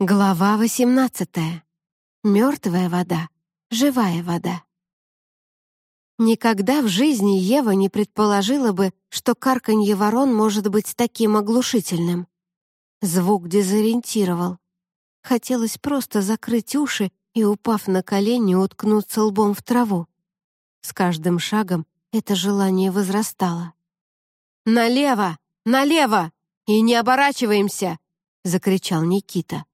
Глава 18. Мертвая вода, живая вода. Никогда в жизни Ева не предположила бы, что карканье ворон может быть таким оглушительным. Звук дезориентировал. Хотелось просто закрыть уши и, упав на колени, уткнуться лбом в траву. С каждым шагом это желание возрастало. «Налево! Налево! И не оборачиваемся!» — закричал Никита.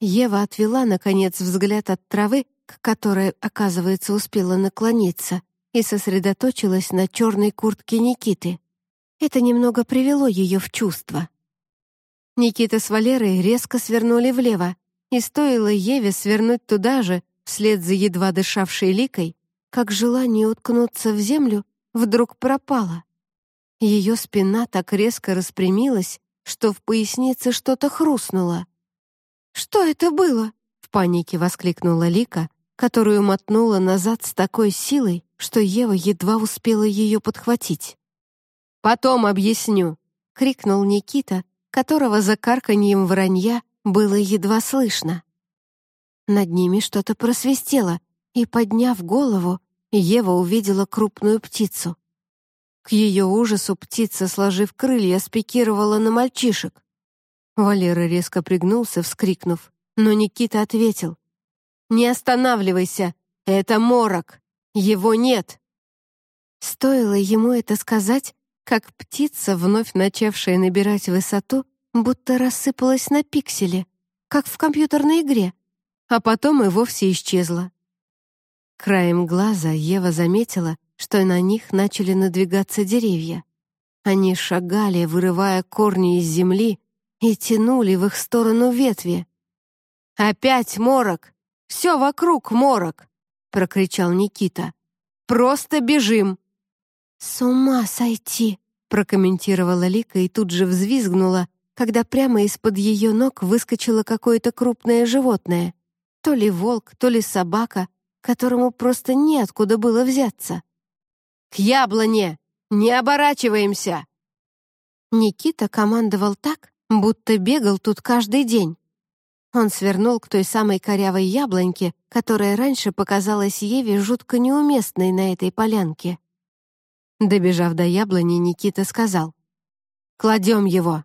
Ева отвела, наконец, взгляд от травы, к которой, оказывается, успела наклониться, и сосредоточилась на черной куртке Никиты. Это немного привело ее в чувство. Никита с Валерой резко свернули влево, и стоило Еве свернуть туда же, вслед за едва дышавшей ликой, как желание уткнуться в землю вдруг пропало. Ее спина так резко распрямилась, что в пояснице что-то хрустнуло. «Что это было?» — в панике воскликнула Лика, которую мотнула назад с такой силой, что Ева едва успела ее подхватить. «Потом объясню», — крикнул Никита, которого за карканьем вранья было едва слышно. Над ними что-то просвистело, и, подняв голову, Ева увидела крупную птицу. К ее ужасу птица, сложив крылья, спикировала на мальчишек. Валера резко пригнулся, вскрикнув, но Никита ответил. «Не останавливайся! Это морок! Его нет!» Стоило ему это сказать, как птица, вновь начавшая набирать высоту, будто рассыпалась на пиксели, как в компьютерной игре, а потом и вовсе исчезла. Краем глаза Ева заметила, что на них начали надвигаться деревья. Они шагали, вырывая корни из земли, и тянули в их сторону ветви. «Опять морок! Все вокруг морок!» — прокричал Никита. «Просто бежим!» «С ума сойти!» — прокомментировала Лика и тут же взвизгнула, когда прямо из-под ее ног выскочило какое-то крупное животное. То ли волк, то ли собака, которому просто неоткуда было взяться. «К яблоне! Не оборачиваемся!» Никита командовал так, будто бегал тут каждый день. Он свернул к той самой корявой яблоньке, которая раньше показалась Еве жутко неуместной на этой полянке. Добежав до яблони, Никита сказал, «Кладем его».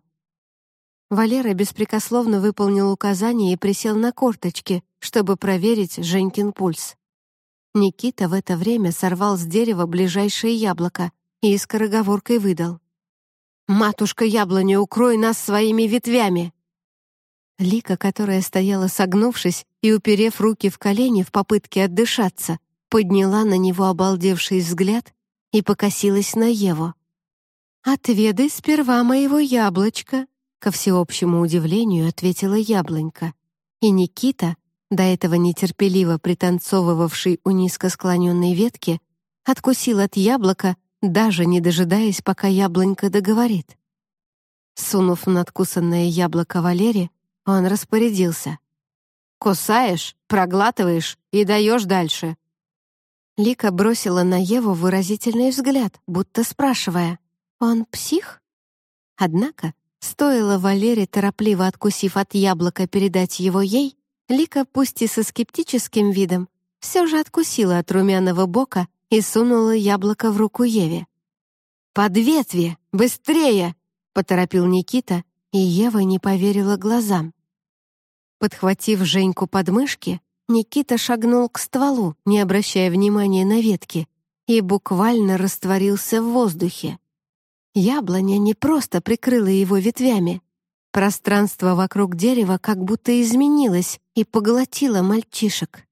Валера беспрекословно выполнил указание и присел на корточки, чтобы проверить Женькин пульс. Никита в это время сорвал с дерева ближайшее яблоко и скороговоркой выдал. «Матушка яблоня, укрой нас своими ветвями!» Лика, которая стояла согнувшись и уперев руки в колени в попытке отдышаться, подняла на него обалдевший взгляд и покосилась на Еву. «Отведай сперва моего яблочка», — ко всеобщему удивлению ответила яблонька. И Никита, до этого нетерпеливо пританцовывавший у низко склоненной ветки, откусил от яблока даже не дожидаясь, пока яблонька договорит. Сунув надкусанное яблоко Валере, он распорядился. «Кусаешь, проглатываешь и даешь дальше». Лика бросила на Еву выразительный взгляд, будто спрашивая, «Он псих?» Однако, стоило Валере, торопливо откусив от яблока, передать его ей, Лика, пусть и со скептическим видом, все же откусила от румяного бока и сунула яблоко в руку Еве. «Под ветви! Быстрее!» — поторопил Никита, и Ева не поверила глазам. Подхватив Женьку под мышки, Никита шагнул к стволу, не обращая внимания на ветки, и буквально растворился в воздухе. Яблоня не просто прикрыла его ветвями. Пространство вокруг дерева как будто изменилось и поглотило мальчишек.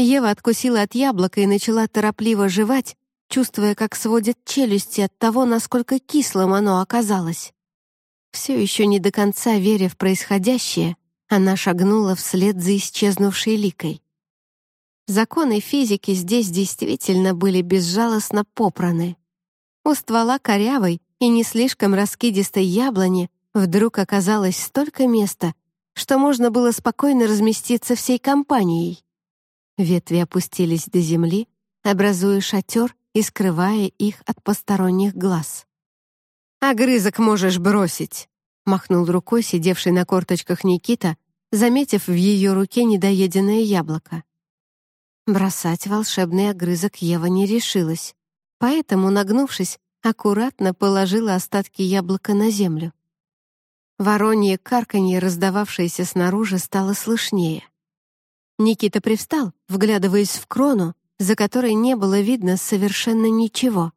Ева откусила от яблока и начала торопливо жевать, чувствуя, как сводят челюсти от того, насколько кислым оно оказалось. Все еще не до конца веря в происходящее, она шагнула вслед за исчезнувшей ликой. Законы физики здесь действительно были безжалостно попраны. У ствола корявой и не слишком раскидистой яблони вдруг оказалось столько места, что можно было спокойно разместиться всей компанией. Ветви опустились до земли, образуя шатер и скрывая их от посторонних глаз. «Огрызок можешь бросить!» — махнул рукой сидевший на корточках Никита, заметив в ее руке недоеденное яблоко. Бросать волшебный огрызок Ева не решилась, поэтому, нагнувшись, аккуратно положила остатки яблока на землю. Воронье карканье, раздававшееся снаружи, стало слышнее. Никита привстал, вглядываясь в крону, за которой не было видно совершенно ничего.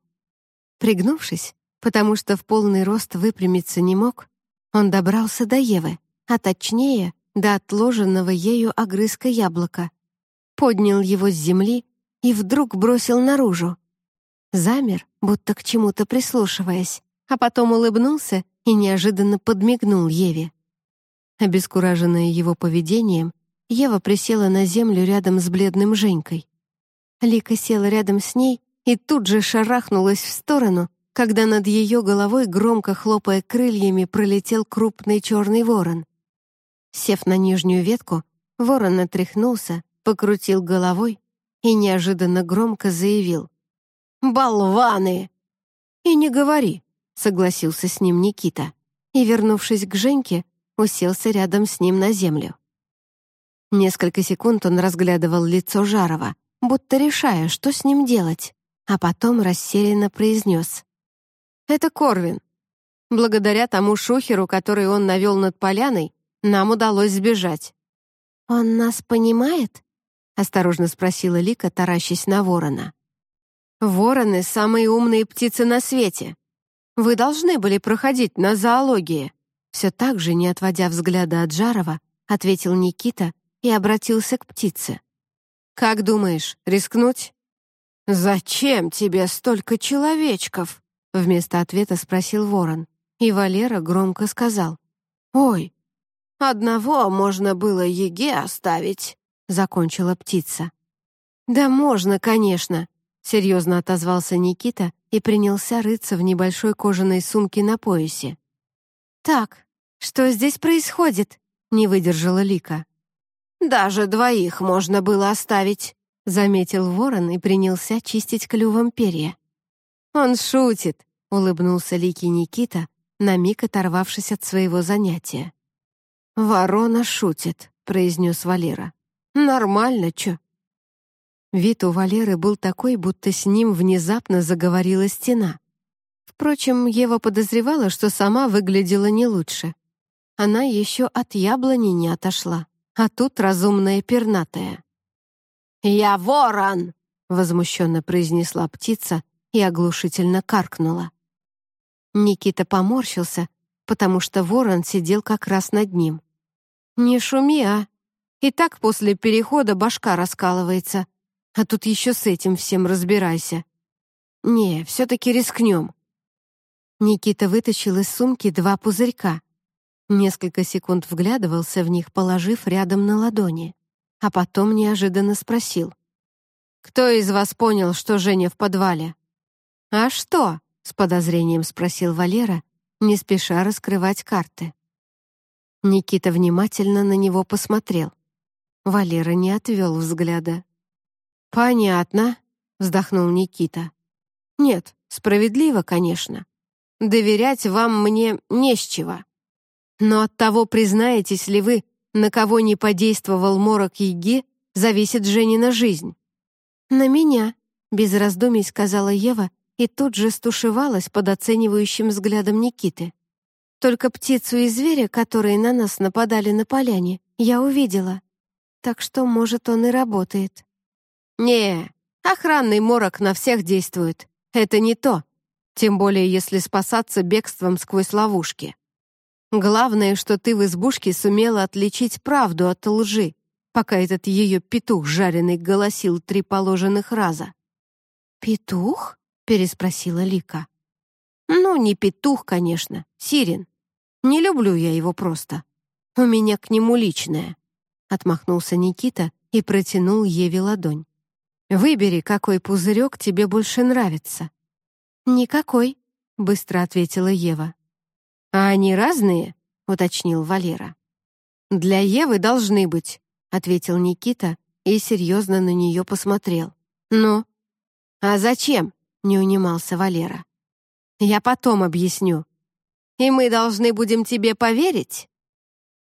Пригнувшись, потому что в полный рост выпрямиться не мог, он добрался до Евы, а точнее, до отложенного ею огрызка яблока, поднял его с земли и вдруг бросил наружу. Замер, будто к чему-то прислушиваясь, а потом улыбнулся и неожиданно подмигнул Еве. Обескураженная его поведением, Ева присела на землю рядом с бледным Женькой. Лика села рядом с ней и тут же шарахнулась в сторону, когда над ее головой, громко хлопая крыльями, пролетел крупный черный ворон. Сев на нижнюю ветку, ворон отряхнулся, покрутил головой и неожиданно громко заявил. «Болваны!» «И не говори», — согласился с ним Никита, и, вернувшись к Женьке, уселся рядом с ним на землю. Несколько секунд он разглядывал лицо Жарова, будто решая, что с ним делать, а потом рассеянно произнес. «Это Корвин. Благодаря тому шухеру, который он навел над поляной, нам удалось сбежать». «Он нас понимает?» — осторожно спросила Лика, таращась на ворона. «Вороны — самые умные птицы на свете. Вы должны были проходить на зоологии». Все так же, не отводя взгляда от Жарова, ответил Никита и обратился к птице. «Как думаешь, рискнуть?» «Зачем тебе столько человечков?» Вместо ответа спросил ворон, и Валера громко сказал. «Ой, одного можно было Еге оставить», — закончила птица. «Да можно, конечно», — серьезно отозвался Никита и принялся рыться в небольшой кожаной сумке на поясе. «Так, что здесь происходит?» — не выдержала Лика. «Даже двоих можно было оставить», — заметил ворон и принялся чистить клювом перья. «Он шутит», — улыбнулся Лики Никита, на миг оторвавшись от своего занятия. «Ворона шутит», — произнес Валера. «Нормально, чё?» Вид у Валеры был такой, будто с ним внезапно заговорила стена. Впрочем, Ева подозревала, что сама выглядела не лучше. Она еще от яблони не отошла а тут разумная пернатая. «Я ворон!» — возмущенно произнесла птица и оглушительно каркнула. Никита поморщился, потому что ворон сидел как раз над ним. «Не шуми, а! И так после перехода башка раскалывается, а тут еще с этим всем разбирайся. Не, все-таки рискнем». Никита вытащил из сумки два пузырька, Несколько секунд вглядывался в них, положив рядом на ладони, а потом неожиданно спросил. «Кто из вас понял, что Женя в подвале?» «А что?» — с подозрением спросил Валера, не спеша раскрывать карты. Никита внимательно на него посмотрел. Валера не отвел взгляда. «Понятно», — вздохнул Никита. «Нет, справедливо, конечно. Доверять вам мне не с чего. Но от того, признаетесь ли вы, на кого не подействовал морок Еги, зависит Женина жизнь. «На меня», — без раздумий сказала Ева и тут же стушевалась под оценивающим взглядом Никиты. «Только птицу и зверя, которые на нас нападали на поляне, я увидела. Так что, может, он и работает». «Не, охранный морок на всех действует. Это не то. Тем более, если спасаться бегством сквозь ловушки. Главное, что ты в избушке сумела отличить правду от лжи, пока этот ее петух жареный голосил три положенных раза. «Петух?» — переспросила Лика. «Ну, не петух, конечно, Сирин. Не люблю я его просто. У меня к нему личное», — отмахнулся Никита и протянул Еве ладонь. «Выбери, какой пузырек тебе больше нравится». «Никакой», — быстро ответила Ева. «А они разные?» — уточнил Валера. «Для Евы должны быть», — ответил Никита и серьезно на нее посмотрел. «Ну?» «А зачем?» — не унимался Валера. «Я потом объясню. И мы должны будем тебе поверить?»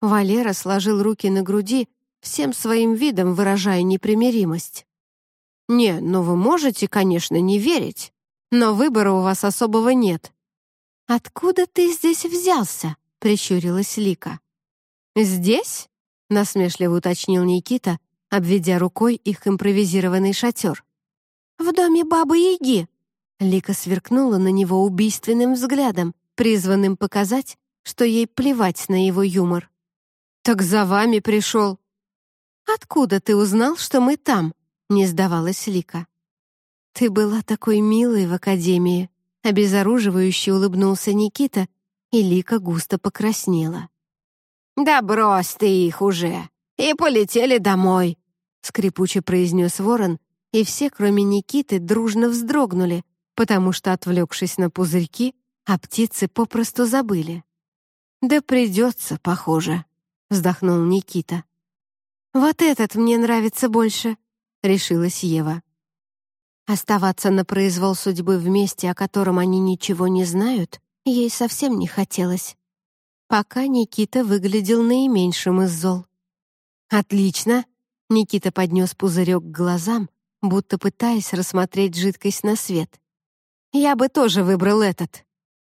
Валера сложил руки на груди, всем своим видом выражая непримиримость. «Не, ну вы можете, конечно, не верить, но выбора у вас особого нет». «Откуда ты здесь взялся?» — прищурилась Лика. «Здесь?» — насмешливо уточнил Никита, обведя рукой их импровизированный шатер. «В доме Бабы-Яги!» Лика сверкнула на него убийственным взглядом, призванным показать, что ей плевать на его юмор. «Так за вами пришел». «Откуда ты узнал, что мы там?» — не сдавалась Лика. «Ты была такой милой в академии», — обезоруживающе улыбнулся Никита, и Лика густо покраснела. «Да брось ты их уже! И полетели домой!» — скрипуче произнес ворон, и все, кроме Никиты, дружно вздрогнули, потому что, отвлекшись на пузырьки, а птицы попросту забыли. «Да придется, похоже», — вздохнул Никита. «Вот этот мне нравится больше», — решилась Ева. Оставаться на произвол судьбы в месте, о котором они ничего не знают, ей совсем не хотелось. Пока Никита выглядел наименьшим из зол. «Отлично!» — Никита поднес пузырек к глазам, будто пытаясь рассмотреть жидкость на свет. «Я бы тоже выбрал этот.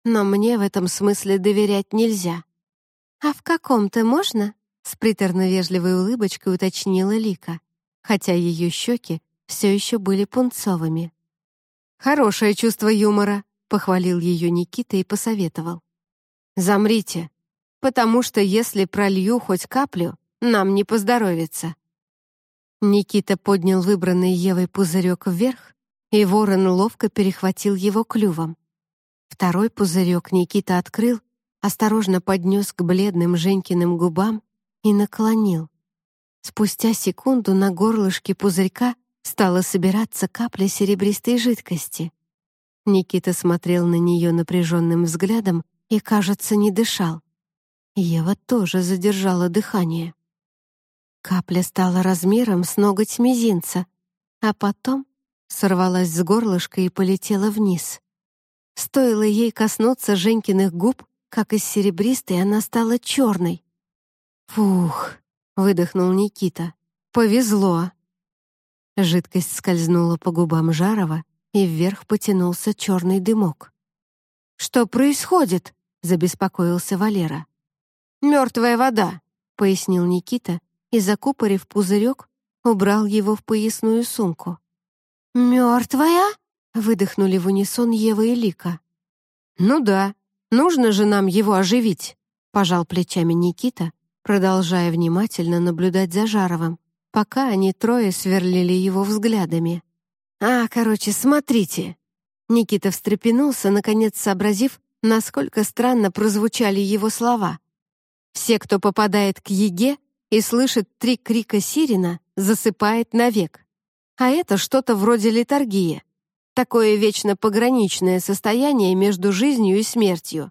Но мне в этом смысле доверять нельзя». «А в каком-то можно?» — с приторно-вежливой улыбочкой уточнила Лика, хотя ее щеки все еще были пунцовыми. «Хорошее чувство юмора», — похвалил ее Никита и посоветовал. «Замрите потому что если пролью хоть каплю, нам не поздоровится». Никита поднял выбранный Евой пузырек вверх, и ворон ловко перехватил его клювом. Второй пузырек Никита открыл, осторожно поднес к бледным Женькиным губам и наклонил. Спустя секунду на горлышке пузырька стала собираться капля серебристой жидкости. Никита смотрел на нее напряженным взглядом и, кажется, не дышал. Ева тоже задержала дыхание. Капля стала размером с ноготь мизинца, а потом сорвалась с горлышка и полетела вниз. Стоило ей коснуться Женькиных губ, как из серебристой она стала черной. «Фух!» — выдохнул Никита. «Повезло!» Жидкость скользнула по губам Жарова, и вверх потянулся черный дымок. «Что происходит?» — забеспокоился Валера. «Мертвая вода», — пояснил Никита и, закупорив пузырек, убрал его в поясную сумку. «Мертвая?» — выдохнули в унисон Ева и Лика. «Ну да, нужно же нам его оживить», — пожал плечами Никита, продолжая внимательно наблюдать за Жаровым, пока они трое сверлили его взглядами. «А, короче, смотрите!» Никита встрепенулся, наконец сообразив, насколько странно прозвучали его слова. Все, кто попадает к Еге и слышит три крика сирена, засыпает навек. А это что-то вроде литургии. Такое вечно пограничное состояние между жизнью и смертью.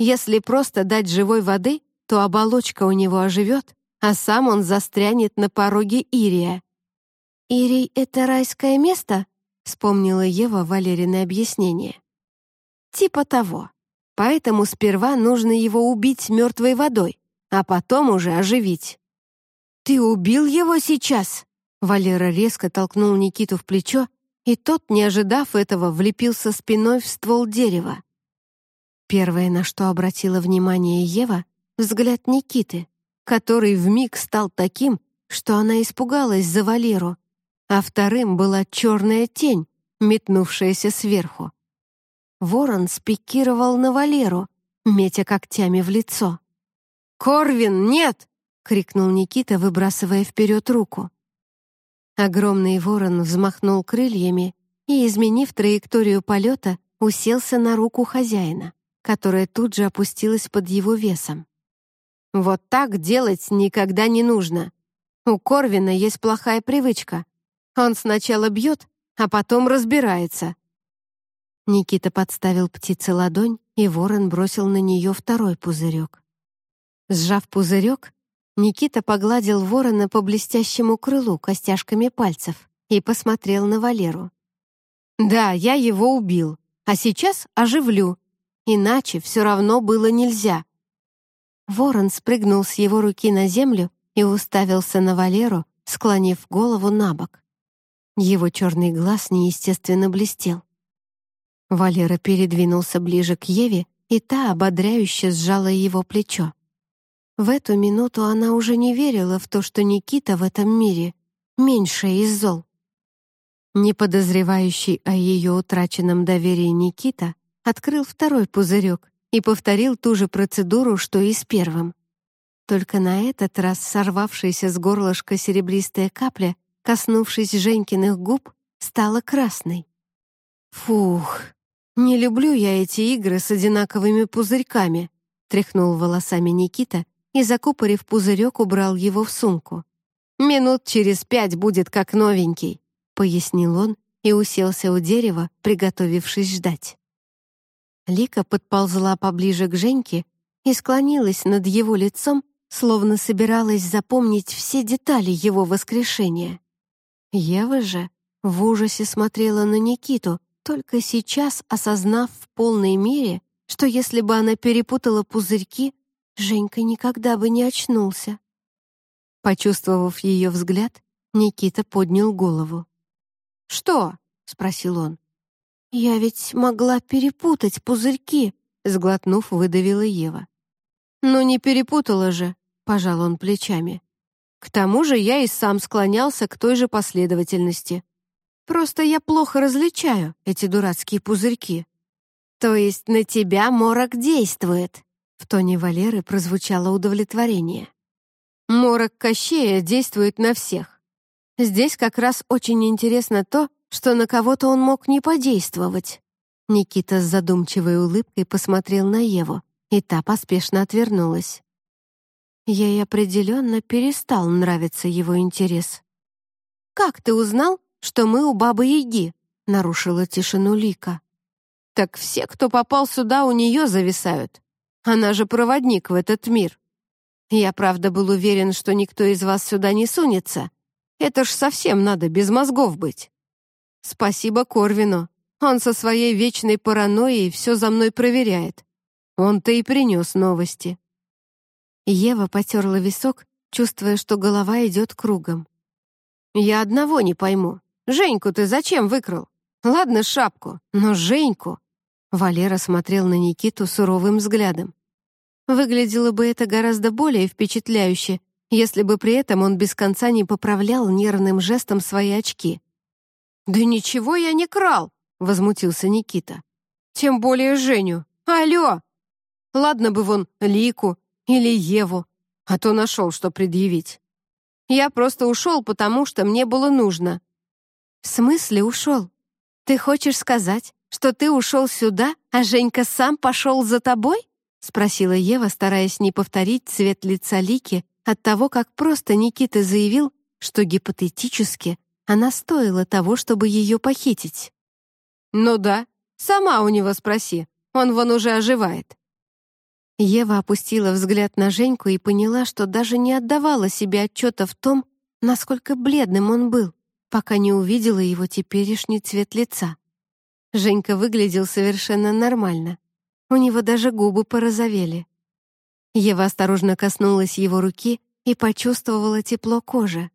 Если просто дать живой воды, то оболочка у него оживет, а сам он застрянет на пороге Ирия. «Ирий — это райское место?» — вспомнила Ева Валерины объяснение. «Типа того. Поэтому сперва нужно его убить мертвой водой, а потом уже оживить. «Ты убил его сейчас?» Валера резко толкнул Никиту в плечо, и тот, не ожидав этого, влепился спиной в ствол дерева. Первое, на что обратила внимание Ева, взгляд Никиты, который вмиг стал таким, что она испугалась за Валеру, а вторым была черная тень, метнувшаяся сверху. Ворон спикировал на Валеру, метя когтями в лицо. «Корвин, нет!» — крикнул Никита, выбрасывая вперед руку. Огромный ворон взмахнул крыльями и, изменив траекторию полета, уселся на руку хозяина, которая тут же опустилась под его весом. «Вот так делать никогда не нужно. У Корвина есть плохая привычка. Он сначала бьет, а потом разбирается», Никита подставил птице ладонь, и ворон бросил на нее второй пузырек. Сжав пузырек, Никита погладил ворона по блестящему крылу костяшками пальцев и посмотрел на Валеру. «Да, я его убил, а сейчас оживлю. Иначе все равно было нельзя». Ворон спрыгнул с его руки на землю и уставился на Валеру, склонив голову на бок. Его черный глаз неестественно блестел. Валера передвинулся ближе к Еве, и та ободряюще сжала его плечо. В эту минуту она уже не верила в то, что Никита в этом мире меньше из зол. Не подозревающий о ее утраченном доверии Никита открыл второй пузырек и повторил ту же процедуру, что и с первым. Только на этот раз сорвавшаяся с горлышка серебристая капля, коснувшись Женькиных губ, стала красной. «Фух, не люблю я эти игры с одинаковыми пузырьками», тряхнул волосами Никита и, закупорив пузырек, убрал его в сумку. «Минут через пять будет как новенький», — пояснил он и уселся у дерева, приготовившись ждать. Лика подползла поближе к Женьке и склонилась над его лицом, словно собиралась запомнить все детали его воскрешения. Ева же в ужасе смотрела на Никиту, только сейчас осознав в полной мере, что если бы она перепутала пузырьки, Женька никогда бы не очнулся. Почувствовав ее взгляд, Никита поднял голову. «Что?» — спросил он. «Я ведь могла перепутать пузырьки», — сглотнув, выдавила Ева. «Ну не перепутала же», — пожал он плечами. «К тому же я и сам склонялся к той же последовательности. Просто я плохо различаю эти дурацкие пузырьки». «То есть на тебя морок действует?» В тоне Валеры прозвучало удовлетворение. «Морок Кощея действует на всех. Здесь как раз очень интересно то, что на кого-то он мог не подействовать». Никита с задумчивой улыбкой посмотрел на Еву, и та поспешно отвернулась. Ей определенно перестал нравиться его интерес. «Как ты узнал, что мы у Бабы-Яги?» — нарушила тишину Лика. «Так все, кто попал сюда, у нее зависают. Она же проводник в этот мир. Я, правда, был уверен, что никто из вас сюда не сунется. Это ж совсем надо без мозгов быть. Спасибо Корвину. Он со своей вечной паранойей все за мной проверяет. Он-то и принес новости». Ева потерла висок, чувствуя, что голова идет кругом. «Я одного не пойму. Женьку ты зачем выкрал? Ладно, шапку, но Женьку...» Валера смотрел на Никиту суровым взглядом. Выглядело бы это гораздо более впечатляюще, если бы при этом он без конца не поправлял нервным жестом свои очки. «Да ничего я не крал!» — возмутился Никита. «Тем более Женю. Алло! Ладно бы вон Лику или Еву, а то нашел, что предъявить. Я просто ушел, потому что мне было нужно». «В смысле ушел? Ты хочешь сказать, что ты ушел сюда, а Женька сам пошел за тобой?» — спросила Ева, стараясь не повторить цвет лица Лики от того, как просто Никита заявил, что гипотетически она стоила того, чтобы ее похитить. «Ну да, сама у него спроси, он вон уже оживает». Ева опустила взгляд на Женьку и поняла, что даже не отдавала себе отчета в том, насколько бледным он был, пока не увидела его теперешний цвет лица. Женька выглядел совершенно нормально. У него даже губы порозовели. Ева осторожно коснулась его руки и почувствовала тепло кожи.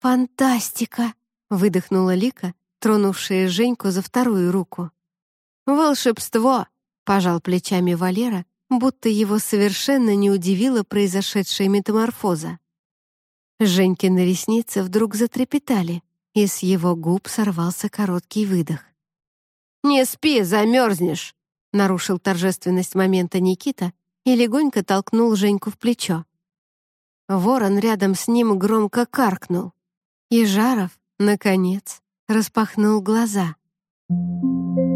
«Фантастика!» — выдохнула Лика, тронувшая Женьку за вторую руку. «Волшебство!» — пожал плечами Валера, будто его совершенно не удивила произошедшая метаморфоза. Женькины ресницы вдруг затрепетали, и с его губ сорвался короткий выдох. «Не спи, замерзнешь!» нарушил торжественность момента Никита и легонько толкнул Женьку в плечо. Ворон рядом с ним громко каркнул. И Жаров, наконец, распахнул глаза. Thank you.